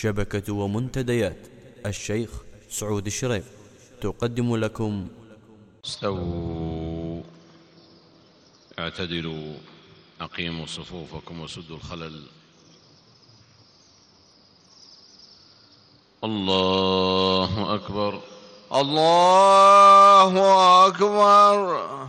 شبكة ومنتديات. الشيخ سعود الشريف تقدم لكم. استووا. اعتدلوا. أقيموا صفوفكم وسدوا الخلل. الله أكبر. الله أكبر.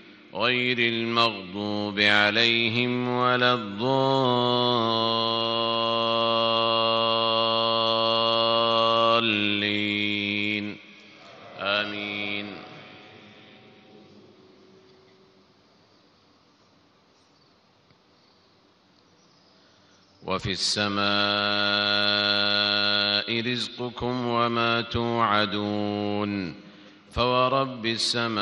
غير المغضوب عليهم ولا الضالين. آمين. وفي السماء رزقكم وما توعدون. فورب السماء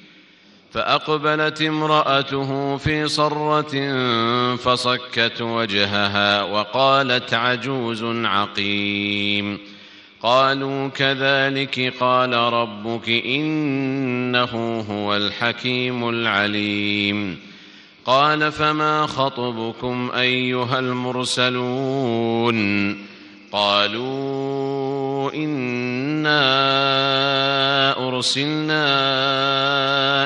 فأقبلت امرأته في صرة فصكت وجهها وقالت عجوز عقيم. قالوا كذلك قال ربك إنه هو الحكيم العليم. قال فما خطبكم أيها المرسلون؟ قالوا إنا أرسلنا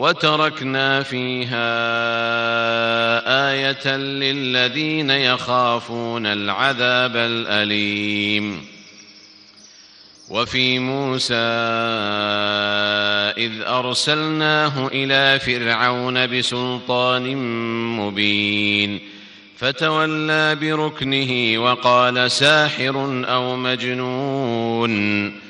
وتركنا فيها آية للذين يخافون العذاب الأليم. وفي موسى إذ أرسلناه إلى فرعون بسلطان مبين فتولى بركنه وقال ساحر أو مجنون.